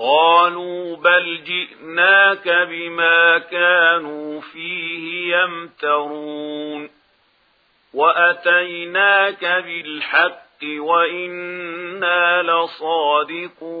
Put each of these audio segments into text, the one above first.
قالوا بل جئناك بما كانوا فيه يمترون وأتيناك بالحق وإنا لصادقون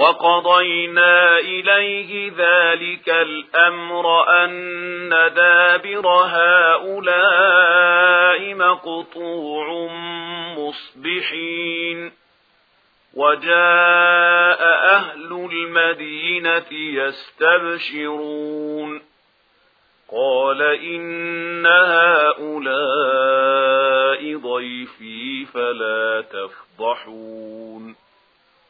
وَقَضَيْنَا إِلَيْهِ ذَلِكَ الْأَمْرَ أَنَّ دَابِرَ هَؤُلَاءِ مَقْطُوعٌ مُصْبِحِينَ وَجَاءَ أَهْلُ الْمَدِينَةِ يَسْتَبْشِرُونَ قَالَ إِنَّ هَؤُلَاءِ ضَيْفِي فَلَا تَفْضَحُونِ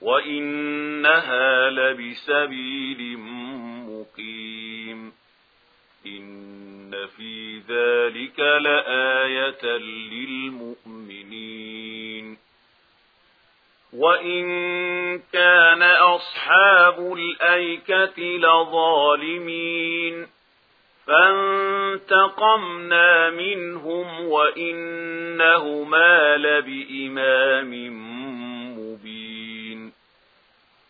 وَإِنَّهَا لَبِسَبِيلٍ مُقِيمٍ إِنَّ فِي ذَلِكَ لَآيَةً لِلْمُؤْمِنِينَ وَإِن كَانَ أَصْحَابُ الْأَيْكَةِ لَظَالِمِينَ فَانْتَقَمْنَا مِنْهُمْ وَإِنَّهُمَا لَبِإِمَامٍ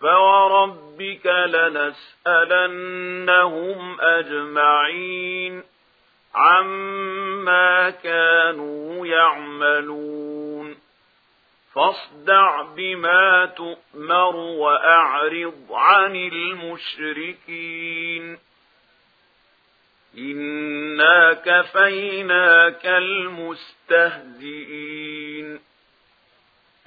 فوربك لنسألنهم أجمعين عما كانوا يعملون فاصدع بما تؤمر وأعرض عن المشركين إنا كفيناك المستهزئين